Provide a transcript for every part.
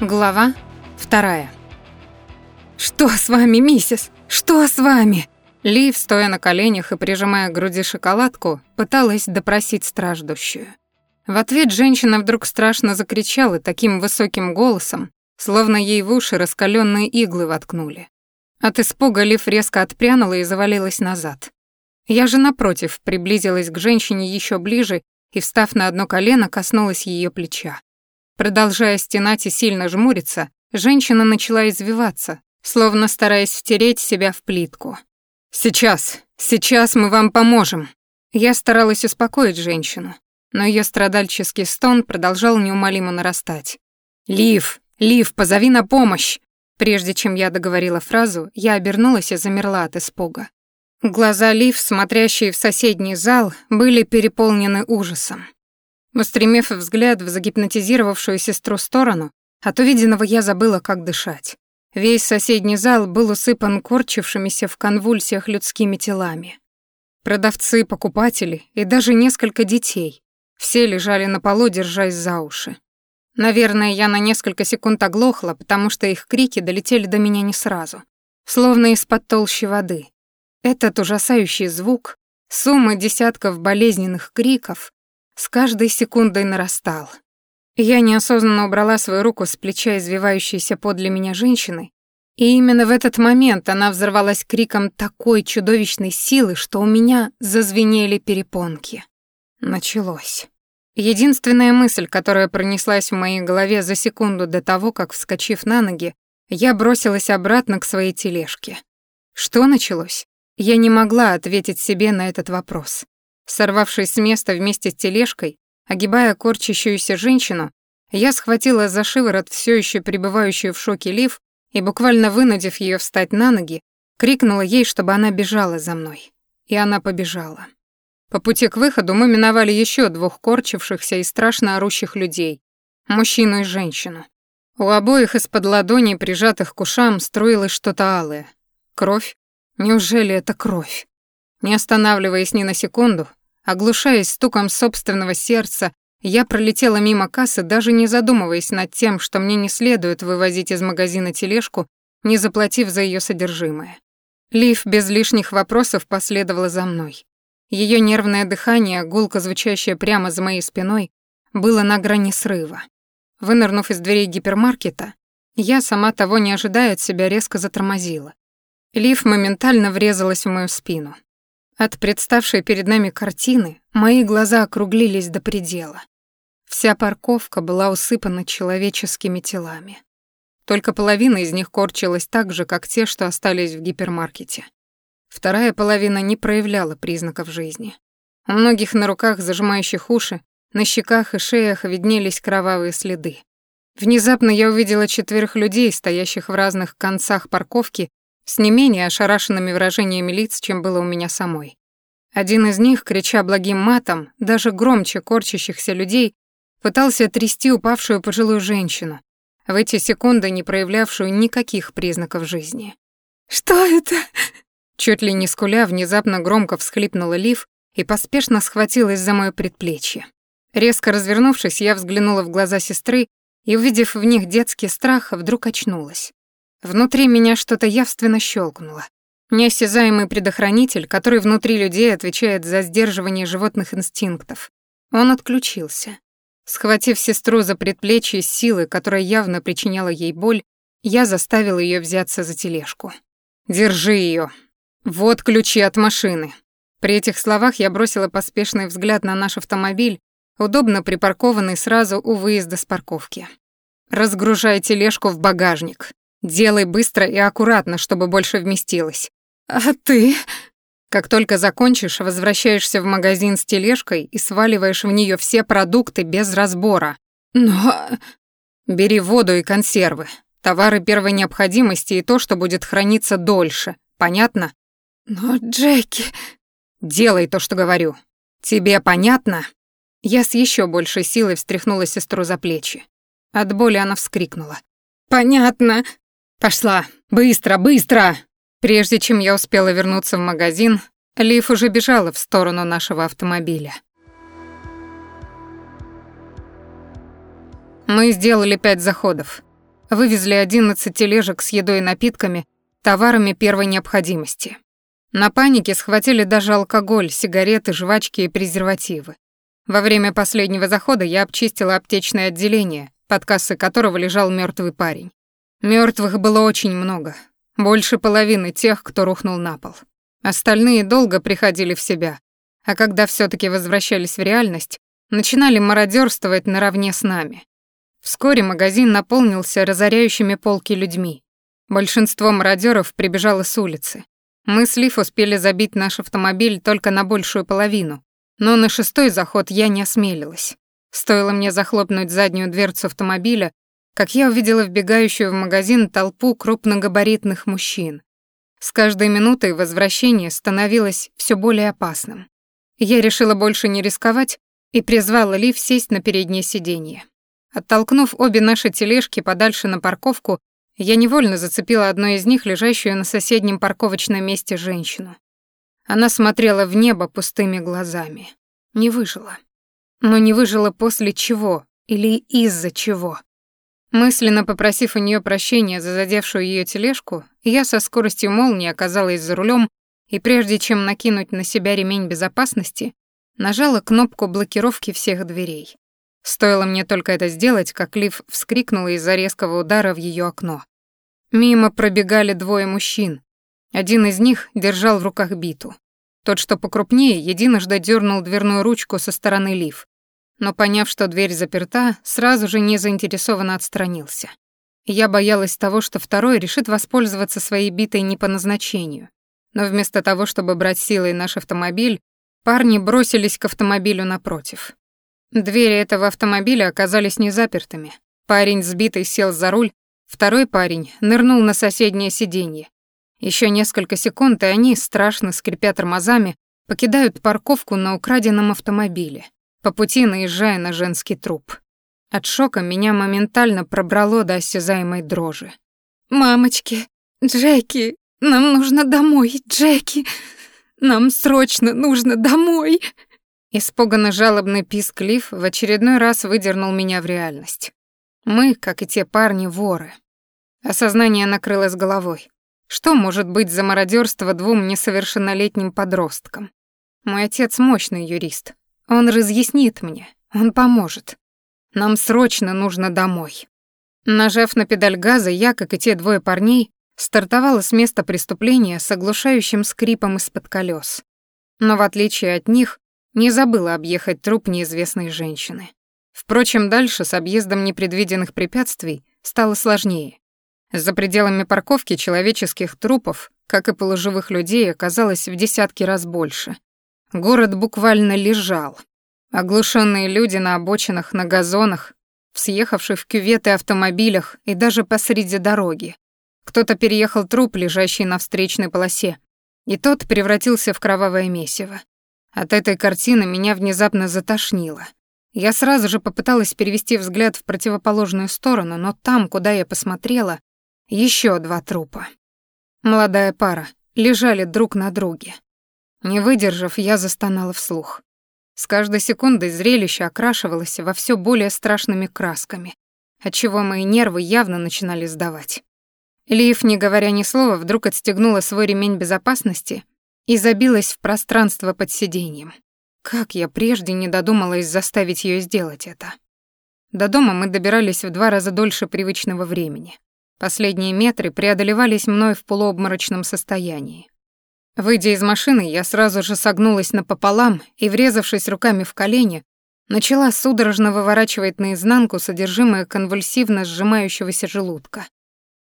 Глава вторая. «Что с вами, миссис? Что с вами?» Лив, стоя на коленях и прижимая к груди шоколадку, пыталась допросить страждущую. В ответ женщина вдруг страшно закричала таким высоким голосом, словно ей в уши раскаленные иглы воткнули. От испуга Лив резко отпрянула и завалилась назад. Я же, напротив, приблизилась к женщине еще ближе и, встав на одно колено, коснулась ее плеча. Продолжая стенать и сильно жмуриться, женщина начала извиваться, словно стараясь втереть себя в плитку. «Сейчас, сейчас мы вам поможем!» Я старалась успокоить женщину, но ее страдальческий стон продолжал неумолимо нарастать. «Лив, Лив, позови на помощь!» Прежде чем я договорила фразу, я обернулась и замерла от испуга. Глаза Лив, смотрящие в соседний зал, были переполнены ужасом. Устремив взгляд в загипнотизировавшую сестру сторону, от увиденного я забыла, как дышать. Весь соседний зал был усыпан корчившимися в конвульсиях людскими телами. Продавцы, покупатели и даже несколько детей. Все лежали на полу, держась за уши. Наверное, я на несколько секунд оглохла, потому что их крики долетели до меня не сразу, словно из-под толщи воды. Этот ужасающий звук, сумма десятков болезненных криков, с каждой секундой нарастал. Я неосознанно убрала свою руку с плеча извивающейся подле меня женщины, и именно в этот момент она взорвалась криком такой чудовищной силы, что у меня зазвенели перепонки. Началось. Единственная мысль, которая пронеслась в моей голове за секунду до того, как, вскочив на ноги, я бросилась обратно к своей тележке. Что началось? Я не могла ответить себе на этот вопрос. Сорвавшись с места вместе с тележкой, огибая корчащуюся женщину, я схватила за шиворот все еще пребывающую в шоке Лив и, буквально вынудив ее встать на ноги, крикнула ей, чтобы она бежала за мной. И она побежала. По пути к выходу мы миновали еще двух корчившихся и страшно орущих людей, мужчину и женщину. У обоих из-под ладоней, прижатых к ушам, струилось что-то алое. Кровь? Неужели это кровь? Не останавливаясь ни на секунду, Оглушаясь стуком собственного сердца, я пролетела мимо кассы, даже не задумываясь над тем, что мне не следует вывозить из магазина тележку, не заплатив за ее содержимое. Лив без лишних вопросов последовала за мной. Ее нервное дыхание, гулко звучащее прямо за моей спиной, было на грани срыва. Вынырнув из дверей гипермаркета, я, сама того не ожидая от себя, резко затормозила. Лив моментально врезалась в мою спину. От представшей перед нами картины мои глаза округлились до предела. Вся парковка была усыпана человеческими телами. Только половина из них корчилась так же, как те, что остались в гипермаркете. Вторая половина не проявляла признаков жизни. У многих на руках, зажимающих уши, на щеках и шеях виднелись кровавые следы. Внезапно я увидела четверых людей, стоящих в разных концах парковки с не менее ошарашенными выражениями лиц, чем было у меня самой. Один из них, крича благим матом, даже громче корчащихся людей, пытался трясти упавшую пожилую женщину, в эти секунды не проявлявшую никаких признаков жизни. «Что это?» Чуть ли не скуля, внезапно громко всхлипнула Лив и поспешно схватилась за моё предплечье. Резко развернувшись, я взглянула в глаза сестры и, увидев в них детский страх, вдруг очнулась. Внутри меня что-то явственно щелкнуло. Неосязаемый предохранитель, который внутри людей отвечает за сдерживание животных инстинктов. Он отключился. Схватив сестру за предплечье силы, которая явно причиняла ей боль, я заставил ее взяться за тележку. «Держи ее. Вот ключи от машины». При этих словах я бросила поспешный взгляд на наш автомобиль, удобно припаркованный сразу у выезда с парковки. «Разгружай тележку в багажник. Делай быстро и аккуратно, чтобы больше вместилось. А ты? Как только закончишь, возвращаешься в магазин с тележкой и сваливаешь в нее все продукты без разбора. Но... Бери воду и консервы. Товары первой необходимости и то, что будет храниться дольше. Понятно? Но, Джеки... Делай то, что говорю. Тебе понятно? Я с еще большей силой встряхнула сестру за плечи. От боли она вскрикнула. «Понятно!» «Пошла! Быстро, быстро!» Прежде чем я успела вернуться в магазин, Лив уже бежала в сторону нашего автомобиля. Мы сделали пять заходов. вывезли 11 тележек с едой и напитками, товарами первой необходимости. На панике схватили даже алкоголь, сигареты, жвачки и презервативы. Во время последнего захода я обчистила аптечное отделение, под кассой которого лежал мертвый парень. Мертвых было очень много, больше половины тех, кто рухнул на пол. Остальные долго приходили в себя, а когда все таки возвращались в реальность, начинали мародерствовать наравне с нами. Вскоре магазин наполнился разоряющими полки людьми. Большинство мародеров прибежало с улицы. Мы с Лиф успели забить наш автомобиль только на большую половину, но на шестой заход я не осмелилась. Стоило мне захлопнуть заднюю дверцу автомобиля, как я увидела вбегающую в магазин толпу крупногабаритных мужчин. С каждой минутой возвращение становилось все более опасным. Я решила больше не рисковать и призвала Лив сесть на переднее сиденье. Оттолкнув обе наши тележки подальше на парковку, я невольно зацепила одной из них, лежащую на соседнем парковочном месте женщину. Она смотрела в небо пустыми глазами. Не выжила. Но не выжила после чего или из-за чего. Мысленно попросив у нее прощения за задевшую ее тележку, я со скоростью молнии оказалась за рулем и прежде чем накинуть на себя ремень безопасности, нажала кнопку блокировки всех дверей. Стоило мне только это сделать, как Лив вскрикнула из-за резкого удара в ее окно. Мимо пробегали двое мужчин. Один из них держал в руках биту. Тот, что покрупнее, единожды дернул дверную ручку со стороны Лив, но, поняв, что дверь заперта, сразу же не заинтересованно отстранился. Я боялась того, что второй решит воспользоваться своей битой не по назначению. Но вместо того, чтобы брать силой наш автомобиль, парни бросились к автомобилю напротив. Двери этого автомобиля оказались незапертыми. Парень сбитый сел за руль, второй парень нырнул на соседнее сиденье. Еще несколько секунд, и они, страшно скрипя тормозами, покидают парковку на украденном автомобиле, по пути наезжая на женский труп. От шока меня моментально пробрало до осязаемой дрожи. «Мамочки, Джеки, нам нужно домой, Джеки! Нам срочно нужно домой!» Испуганно жалобный писк Лив в очередной раз выдернул меня в реальность. Мы, как и те парни, воры. Осознание накрылось головой. Что может быть за мародерство двум несовершеннолетним подросткам? Мой отец мощный юрист. Он разъяснит мне, он поможет. Нам срочно нужно домой. Нажав на педаль газа, я, как и те двое парней, стартовала с места преступления с оглушающим скрипом из-под колес. Но в отличие от них, не забыла объехать труп неизвестной женщины. Впрочем, дальше с объездом непредвиденных препятствий стало сложнее. За пределами парковки человеческих трупов, как и полуживых людей, оказалось в десятки раз больше. Город буквально лежал. Оглушенные люди на обочинах, на газонах, в съехавших в кюветы автомобилях и даже посреди дороги. Кто-то переехал труп, лежащий на встречной полосе, и тот превратился в кровавое месиво. От этой картины меня внезапно затошнило. Я сразу же попыталась перевести взгляд в противоположную сторону, но там, куда я посмотрела, еще два трупа. Молодая пара, лежали друг на друге. Не выдержав, я застонала вслух. С каждой секундой зрелище окрашивалось во все более страшными красками, отчего мои нервы явно начинали сдавать. Лив, не говоря ни слова, вдруг отстегнула свой ремень безопасности и забилась в пространство под сиденьем. Как я прежде не додумалась заставить ее сделать это. До дома мы добирались в два раза дольше привычного времени. Последние метры преодолевались мной в полуобморочном состоянии. Выйдя из машины, я сразу же согнулась напополам и, врезавшись руками в колени, начала судорожно выворачивать наизнанку содержимое конвульсивно сжимающегося желудка.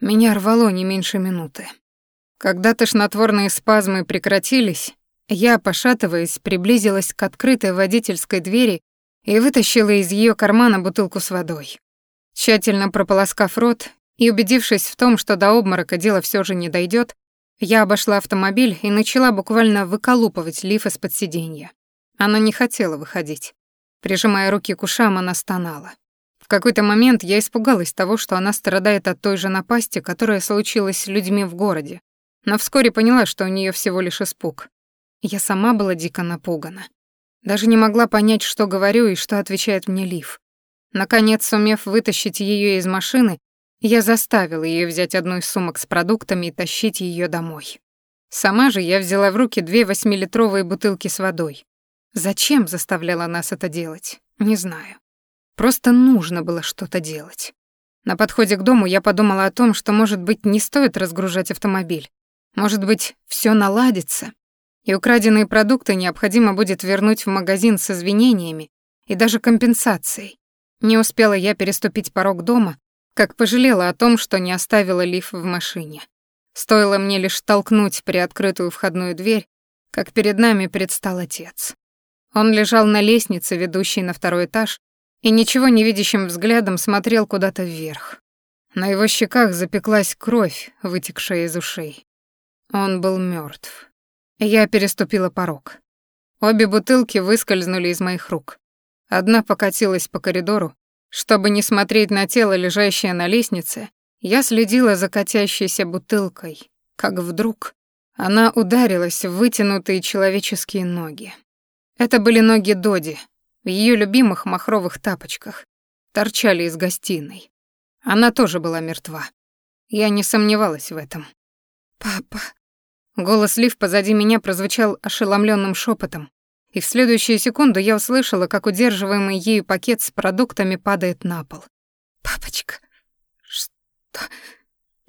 Меня рвало не меньше минуты. Когда тошнотворные спазмы прекратились, я, пошатываясь, приблизилась к открытой водительской двери и вытащила из ее кармана бутылку с водой. Тщательно прополоскав рот и убедившись в том, что до обморока дело все же не дойдет, я обошла автомобиль и начала буквально выколупывать лиф из-под сиденья. Она не хотела выходить. Прижимая руки к ушам, она стонала. В какой-то момент я испугалась того, что она страдает от той же напасти, которая случилась с людьми в городе, но вскоре поняла, что у нее всего лишь испуг. Я сама была дико напугана. Даже не могла понять, что говорю и что отвечает мне Лив. Наконец, сумев вытащить ее из машины, Я заставила ее взять одну из сумок с продуктами и тащить ее домой. Сама же я взяла в руки две восьмилитровые бутылки с водой. Зачем заставляла нас это делать? Не знаю. Просто нужно было что-то делать. На подходе к дому я подумала о том, что, может быть, не стоит разгружать автомобиль. Может быть, все наладится, и украденные продукты необходимо будет вернуть в магазин с извинениями и даже компенсацией. Не успела я переступить порог дома, как пожалела о том, что не оставила лиф в машине. Стоило мне лишь толкнуть приоткрытую входную дверь, как перед нами предстал отец. Он лежал на лестнице, ведущей на второй этаж, и ничего не видящим взглядом смотрел куда-то вверх. На его щеках запеклась кровь, вытекшая из ушей. Он был мертв. Я переступила порог. Обе бутылки выскользнули из моих рук. Одна покатилась по коридору. Чтобы не смотреть на тело, лежащее на лестнице, я следила за катящейся бутылкой, как вдруг она ударилась в вытянутые человеческие ноги. Это были ноги Доди, в ее любимых махровых тапочках, торчали из гостиной. Она тоже была мертва. Я не сомневалась в этом. «Папа», Голос Лив позади меня прозвучал ошеломленным шепотом, и в следующую секунду я услышала, как удерживаемый ею пакет с продуктами падает на пол. «Папочка, что...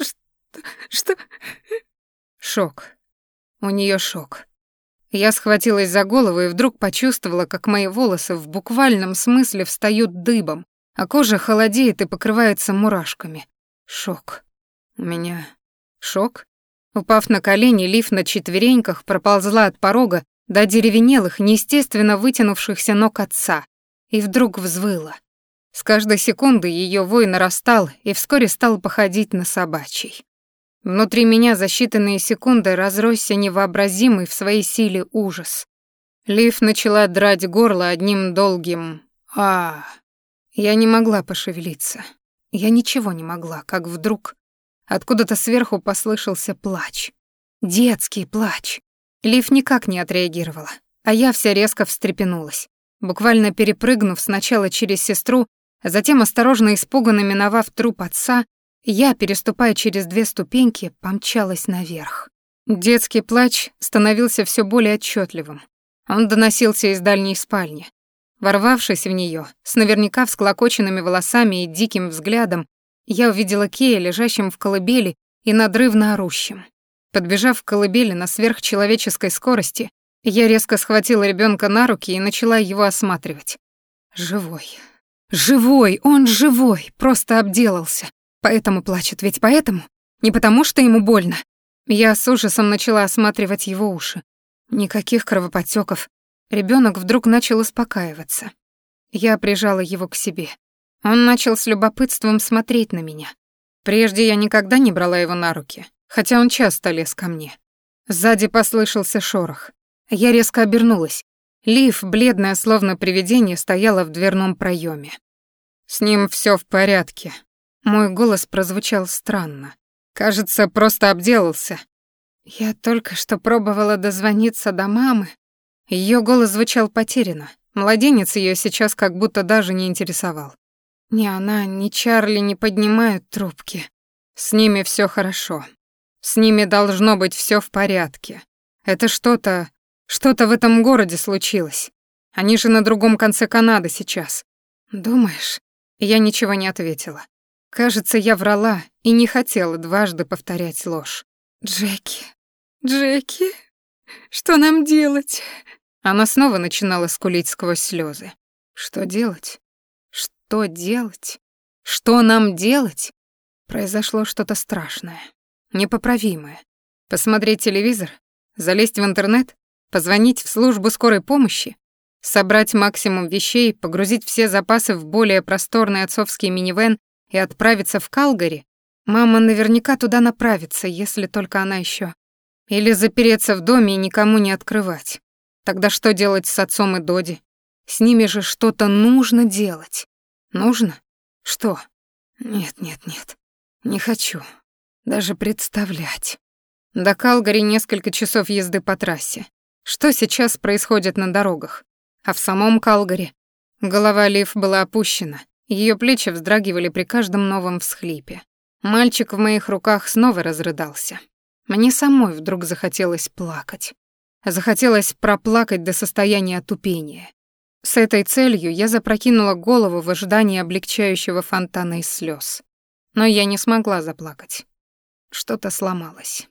что... что...» Шок. У нее шок. Я схватилась за голову и вдруг почувствовала, как мои волосы в буквальном смысле встают дыбом, а кожа холодеет и покрывается мурашками. Шок. У меня шок? Упав на колени, Лив на четвереньках проползла от порога до деревенелых, неестественно вытянувшихся ног отца, и вдруг взвыла. С каждой секунды ее вой нарастал и вскоре стал походить на собачий. Внутри меня за считанные секунды разросся невообразимый в своей силе ужас. Лив начала драть горло одним долгим а Я не могла пошевелиться. Я ничего не могла, как вдруг Откуда-то сверху послышался плач. Детский плач. Лив никак не отреагировала, а я вся резко встрепенулась, буквально перепрыгнув сначала через сестру, а затем осторожно испуганно миновав труп отца, я, переступая через две ступеньки, помчалась наверх. Детский плач становился все более отчетливым. Он доносился из дальней спальни. Ворвавшись в нее, с наверняка всклокоченными волосами и диким взглядом, я увидела Кея, лежащим в колыбели и надрывно орущим. Подбежав к колыбели на сверхчеловеческой скорости, я резко схватила ребенка на руки и начала его осматривать. Живой. Живой, он живой, просто обделался. Поэтому плачет, ведь поэтому? Не потому, что ему больно. Я с ужасом начала осматривать его уши. Никаких кровоподтёков. Ребенок вдруг начал успокаиваться. Я прижала его к себе. Он начал с любопытством смотреть на меня. Прежде я никогда не брала его на руки, хотя он часто лез ко мне. Сзади послышался шорох. Я резко обернулась. Лив, бледная, словно привидение, стояла в дверном проеме. «С ним все в порядке». Мой голос прозвучал странно. Кажется, просто обделался. Я только что пробовала дозвониться до мамы. Ее голос звучал потерянно. Младенец ее сейчас как будто даже не интересовал. Ни она, ни Чарли не поднимают трубки. С ними все хорошо. С ними должно быть все в порядке. Это что-то... Что-то в этом городе случилось. Они же на другом конце Канады сейчас. Думаешь? Я ничего не ответила. Кажется, я врала и не хотела дважды повторять ложь. Джеки, Джеки, что нам делать? Она снова начинала скулить сквозь слезы. Что делать? Что делать? Что нам делать? Произошло что-то страшное, непоправимое. Посмотреть телевизор, залезть в интернет, позвонить в службу скорой помощи, собрать максимум вещей, погрузить все запасы в более просторный отцовский минивэн и отправиться в Калгари. Мама наверняка туда направится, если только она еще. Или запереться в доме и никому не открывать. Тогда что делать с отцом и Доди? С ними же что-то нужно делать. Нужно? Что? Нет, нет, нет. Не хочу. Даже представлять. До Калгари несколько часов езды по трассе. Что сейчас происходит на дорогах? А в самом Калгари? Голова Лив была опущена, ее плечи вздрагивали при каждом новом всхлипе. Мальчик в моих руках снова разрыдался. Мне самой вдруг захотелось плакать. Захотелось проплакать до состояния отупения. С этой целью я запрокинула голову в ожидании облегчающего фонтана из слез. Но я не смогла заплакать. Что-то сломалось.